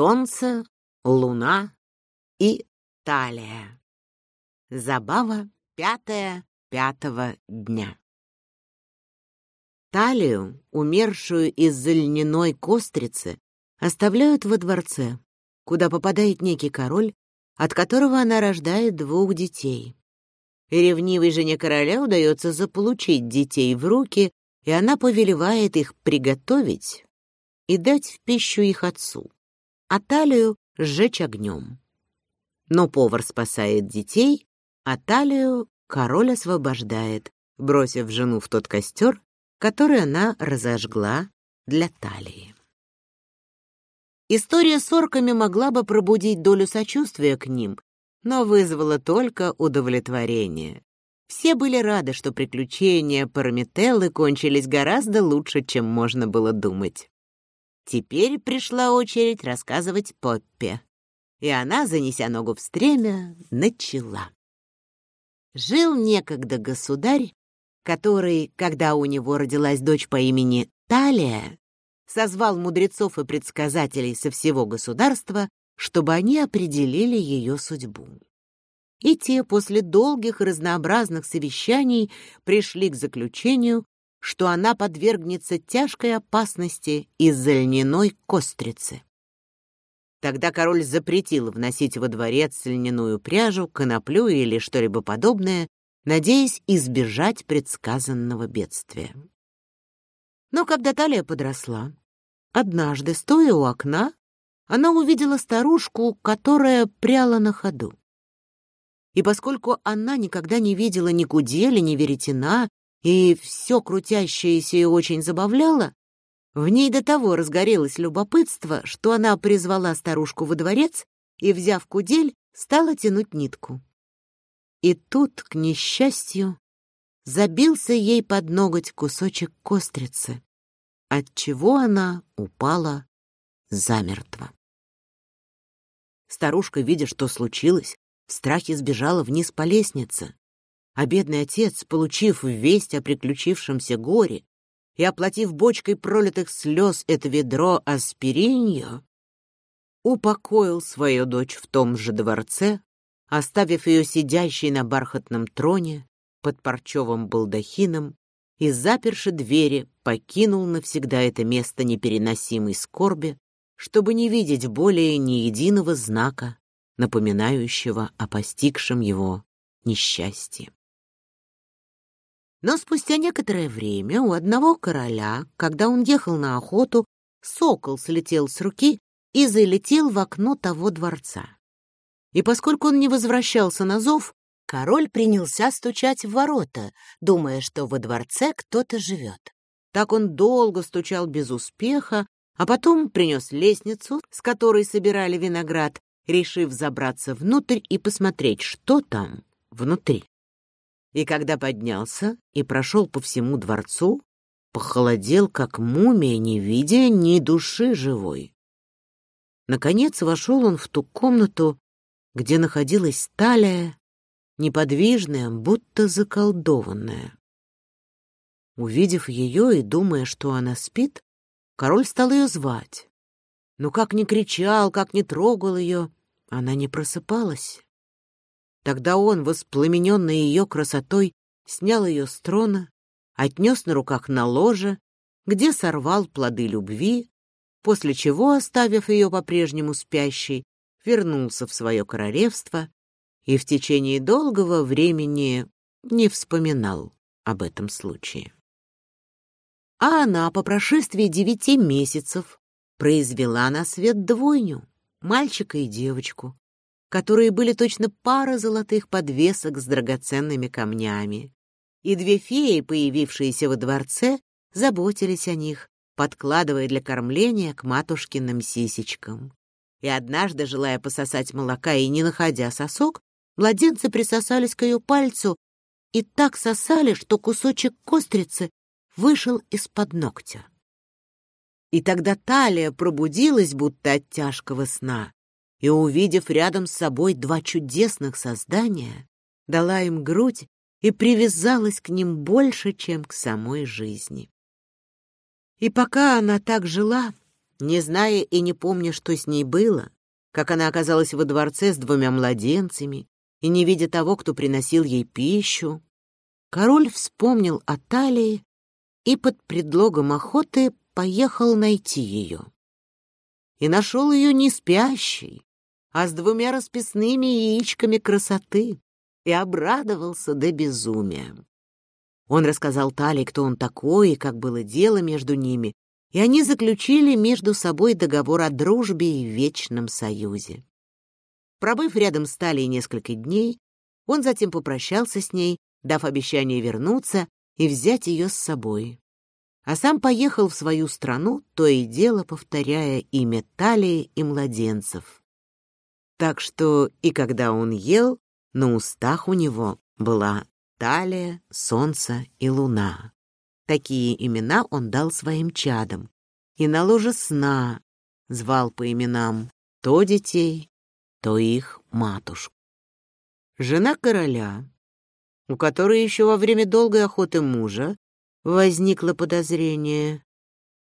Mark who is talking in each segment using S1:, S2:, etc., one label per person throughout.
S1: Солнце, луна и талия. Забава пятая пятого дня. Талию, умершую из-за льняной кострицы, оставляют во дворце, куда попадает некий король, от которого она рождает двух детей. И ревнивой жене короля удается заполучить детей в руки, и она повелевает их приготовить и дать в пищу их отцу а талию сжечь огнем. Но повар спасает детей, а талию король освобождает, бросив жену в тот костер, который она разожгла для талии. История с орками могла бы пробудить долю сочувствия к ним, но вызвала только удовлетворение. Все были рады, что приключения Парамителлы кончились гораздо лучше, чем можно было думать. Теперь пришла очередь рассказывать Поппе. И она, занеся ногу в стремя, начала. Жил некогда государь, который, когда у него родилась дочь по имени Талия, созвал мудрецов и предсказателей со всего государства, чтобы они определили ее судьбу. И те после долгих разнообразных совещаний пришли к заключению, что она подвергнется тяжкой опасности из-за льняной кострицы. Тогда король запретил вносить во дворец льняную пряжу, коноплю или что-либо подобное, надеясь избежать предсказанного бедствия. Но когда Талия подросла, однажды, стоя у окна, она увидела старушку, которая пряла на ходу. И поскольку она никогда не видела ни кудели, ни веретена, и все крутящееся и очень забавляло, в ней до того разгорелось любопытство, что она призвала старушку во дворец и, взяв кудель, стала тянуть нитку. И тут, к несчастью, забился ей под ноготь кусочек кострицы, отчего она упала замертво. Старушка, видя, что случилось, в страхе сбежала вниз по лестнице, а бедный отец, получив весть о приключившемся горе и оплатив бочкой пролитых слез это ведро аспириньо, упокоил свою дочь в том же дворце, оставив ее сидящей на бархатном троне под парчевым балдахином и, заперши двери, покинул навсегда это место непереносимой скорби, чтобы не видеть более ни единого знака, напоминающего о постигшем его несчастье. Но спустя некоторое время у одного короля, когда он ехал на охоту, сокол слетел с руки и залетел в окно того дворца. И поскольку он не возвращался на зов, король принялся стучать в ворота, думая, что во дворце кто-то живет. Так он долго стучал без успеха, а потом принес лестницу, с которой собирали виноград, решив забраться внутрь и посмотреть, что там внутри. И когда поднялся и прошел по всему дворцу, похолодел, как мумия, не видя ни души живой. Наконец вошел он в ту комнату, где находилась талия, неподвижная, будто заколдованная. Увидев ее и думая, что она спит, король стал ее звать. Но как ни кричал, как ни трогал ее, она не просыпалась. Тогда он, воспламененный ее красотой, снял ее с трона, отнес на руках на ложе, где сорвал плоды любви, после чего, оставив ее по-прежнему спящей, вернулся в свое королевство и в течение долгого времени не вспоминал об этом случае. А она по прошествии девяти месяцев произвела на свет двойню, мальчика и девочку, которые были точно пара золотых подвесок с драгоценными камнями. И две феи, появившиеся во дворце, заботились о них, подкладывая для кормления к матушкиным сисечкам. И однажды, желая пососать молока и не находя сосок, младенцы присосались к ее пальцу и так сосали, что кусочек кострицы вышел из-под ногтя. И тогда Талия пробудилась будто от тяжкого сна и, увидев рядом с собой два чудесных создания, дала им грудь и привязалась к ним больше, чем к самой жизни. И пока она так жила, не зная и не помня, что с ней было, как она оказалась во дворце с двумя младенцами и не видя того, кто приносил ей пищу, король вспомнил о Талии и под предлогом охоты поехал найти ее. И нашел ее не спящей, а с двумя расписными яичками красоты, и обрадовался до безумия. Он рассказал Талии, кто он такой и как было дело между ними, и они заключили между собой договор о дружбе и вечном союзе. Пробыв рядом с Талией несколько дней, он затем попрощался с ней, дав обещание вернуться и взять ее с собой. А сам поехал в свою страну, то и дело повторяя имя Талии и младенцев. Так что и когда он ел, на устах у него была Талия, Солнце и Луна. Такие имена он дал своим чадам. И на ложе сна звал по именам то детей, то их матушку. Жена короля, у которой еще во время долгой охоты мужа возникло подозрение,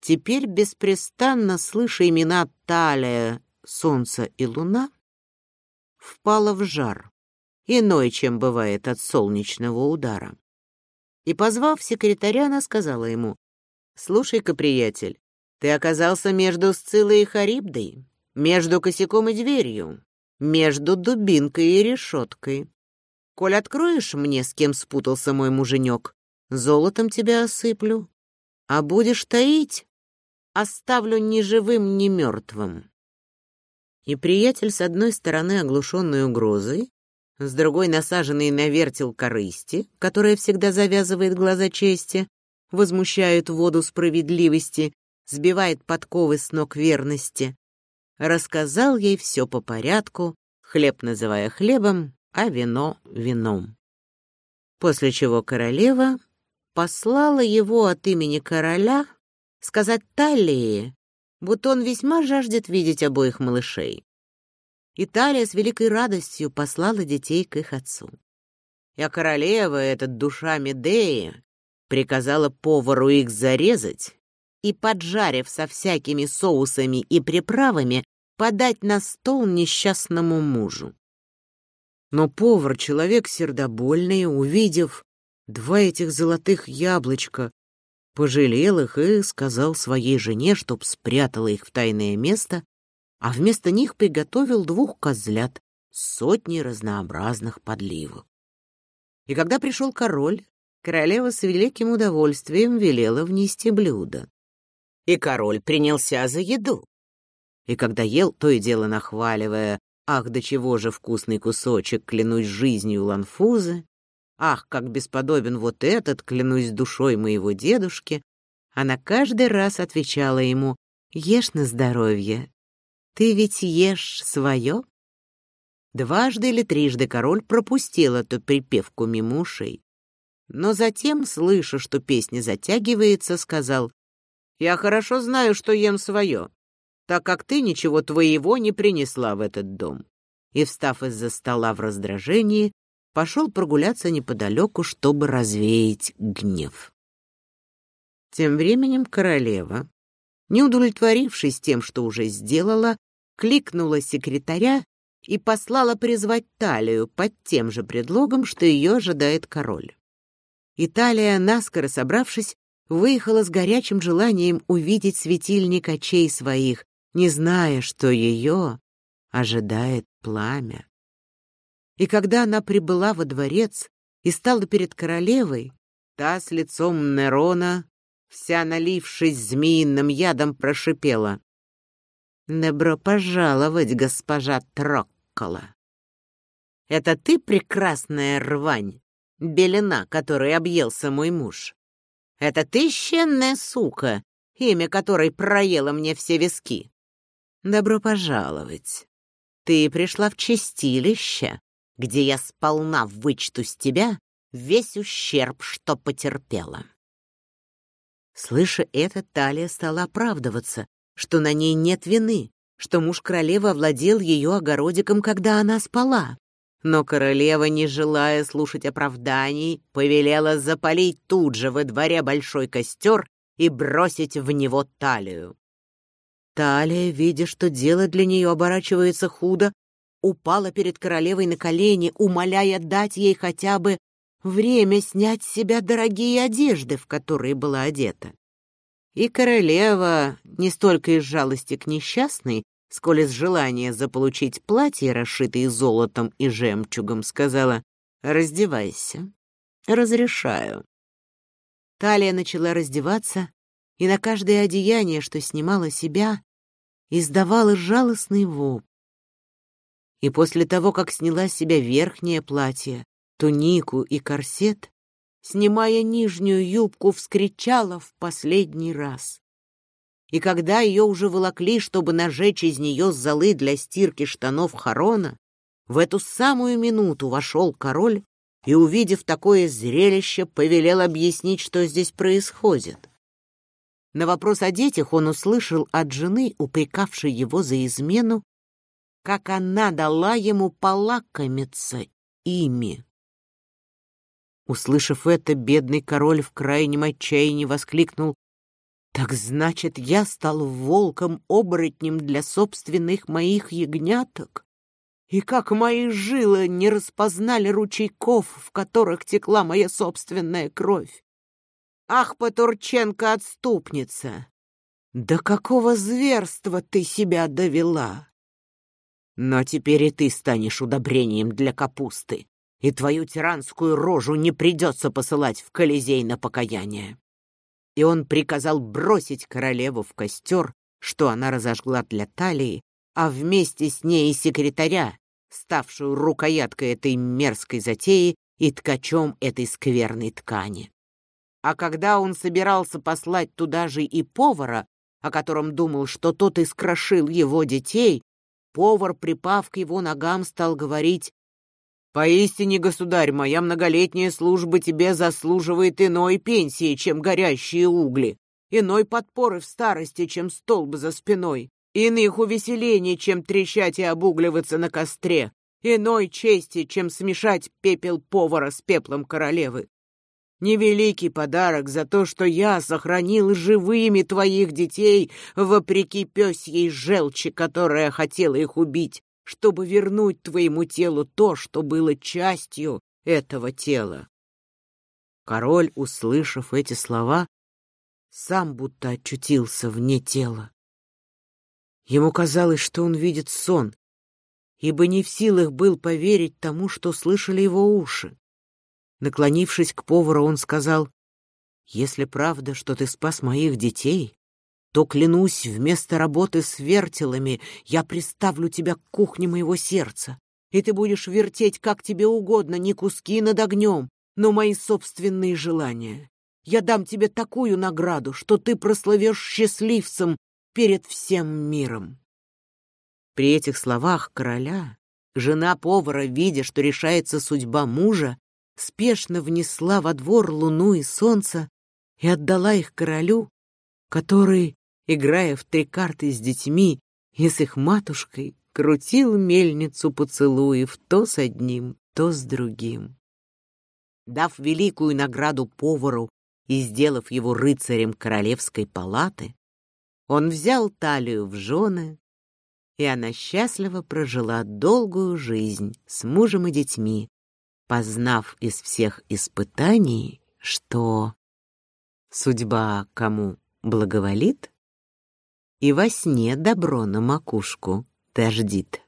S1: теперь беспрестанно слыша имена Талия, Солнце и Луна, впала в жар иной, чем бывает от солнечного удара. И, позвав секретаря, она сказала ему, «Слушай-ка, приятель, ты оказался между Сцилой и Харибдой, между косяком и дверью, между дубинкой и решеткой. Коль откроешь мне, с кем спутался мой муженек, золотом тебя осыплю, а будешь таить, оставлю ни живым, ни мертвым». И приятель, с одной стороны оглушенный угрозой, с другой насаженный на вертел корысти, которая всегда завязывает глаза чести, возмущает воду справедливости, сбивает подковы с ног верности. Рассказал ей все по порядку, хлеб называя хлебом, а вино — вином. После чего королева послала его от имени короля сказать Талии, будто он весьма жаждет видеть обоих малышей. Италия с великой радостью послала детей к их отцу. А королева, эта душа Медеи, приказала повару их зарезать и, поджарив со всякими соусами и приправами, подать на стол несчастному мужу. Но повар, человек сердобольный, увидев два этих золотых яблочка, пожалел их и сказал своей жене, чтоб спрятала их в тайное место а вместо них приготовил двух козлят с сотней разнообразных подливок. И когда пришел король, королева с великим удовольствием велела внести блюдо. И король принялся за еду. И когда ел, то и дело нахваливая, «Ах, до чего же вкусный кусочек, клянусь жизнью Ланфузы! Ах, как бесподобен вот этот, клянусь душой моего дедушки!» Она каждый раз отвечала ему, «Ешь на здоровье, ты ведь ешь свое?» Дважды или трижды король пропустил эту припевку мимо ушей. Но затем, слыша, что песня затягивается, сказал, «Я хорошо знаю, что ем свое, так как ты ничего твоего не принесла в этот дом». И, встав из-за стола в раздражении, пошел прогуляться неподалеку, чтобы развеять гнев. Тем временем королева, не удовлетворившись тем, что уже сделала, кликнула секретаря и послала призвать Талию под тем же предлогом, что ее ожидает король. Италия, наскоро собравшись, выехала с горячим желанием увидеть светильник очей своих, не зная, что ее ожидает пламя. И когда она прибыла во дворец и стала перед королевой, та с лицом Нерона, вся налившись змеиным ядом, прошипела. «Добро пожаловать, госпожа Троккола!» «Это ты, прекрасная рвань, белена, которой объелся мой муж? Это ты, щенная сука, имя которой проело мне все виски?» «Добро пожаловать! Ты пришла в чистилище, где я сполна вычту с тебя весь ущерб, что потерпела». Слыша это, Талия стала оправдываться, что на ней нет вины, что муж королевы овладел ее огородиком, когда она спала. Но королева, не желая слушать оправданий, повелела запалить тут же во дворе большой костер и бросить в него талию. Талия, видя, что дело для нее оборачивается худо, упала перед королевой на колени, умоляя дать ей хотя бы время снять с себя дорогие одежды, в которые была одета. И королева, не столько из жалости к несчастной, сколь из желания заполучить платье, расшитое золотом и жемчугом, сказала «Раздевайся, разрешаю». Талия начала раздеваться, и на каждое одеяние, что снимала себя, издавала жалостный вопль. И после того, как сняла с себя верхнее платье, тунику и корсет, снимая нижнюю юбку, вскричала в последний раз. И когда ее уже волокли, чтобы нажечь из нее золы для стирки штанов Харона, в эту самую минуту вошел король и, увидев такое зрелище, повелел объяснить, что здесь происходит. На вопрос о детях он услышал от жены, упрекавшей его за измену, как она дала ему полакомиться ими. Услышав это, бедный король в крайнем отчаянии воскликнул «Так значит, я стал волком-оборотнем для собственных моих ягняток? И как мои жилы не распознали ручейков, в которых текла моя собственная кровь? Ах, Потурченко-отступница! До какого зверства ты себя довела? Но теперь и ты станешь удобрением для капусты и твою тиранскую рожу не придется посылать в Колизей на покаяние. И он приказал бросить королеву в костер, что она разожгла для талии, а вместе с ней и секретаря, ставшую рукояткой этой мерзкой затеи и ткачом этой скверной ткани. А когда он собирался послать туда же и повара, о котором думал, что тот искрошил его детей, повар, припав к его ногам, стал говорить Поистине, государь, моя многолетняя служба тебе заслуживает иной пенсии, чем горящие угли, иной подпоры в старости, чем столб за спиной, иных увеселений, чем трещать и обугливаться на костре, иной чести, чем смешать пепел повара с пеплом королевы. Невеликий подарок за то, что я сохранил живыми твоих детей, вопреки пёсьей желчи, которая хотела их убить, чтобы вернуть твоему телу то, что было частью этого тела. Король, услышав эти слова, сам будто очутился вне тела. Ему казалось, что он видит сон, ибо не в силах был поверить тому, что слышали его уши. Наклонившись к повару, он сказал, «Если правда, что ты спас моих детей, то, клянусь, вместо работы с вертелами я приставлю тебя к кухне моего сердца, и ты будешь вертеть как тебе угодно, не куски над огнем, но мои собственные желания. Я дам тебе такую награду, что ты прославишь счастливцем перед всем миром». При этих словах короля жена повара, видя, что решается судьба мужа, спешно внесла во двор луну и солнце и отдала их королю, который играя в три карты с детьми и с их матушкой, крутил мельницу поцелуев то с одним, то с другим. Дав великую награду повару и сделав его рыцарем королевской палаты, он взял талию в жены, и она счастливо прожила долгую жизнь с мужем и детьми, познав из всех испытаний, что судьба кому благоволит, и во сне добро на макушку дождит.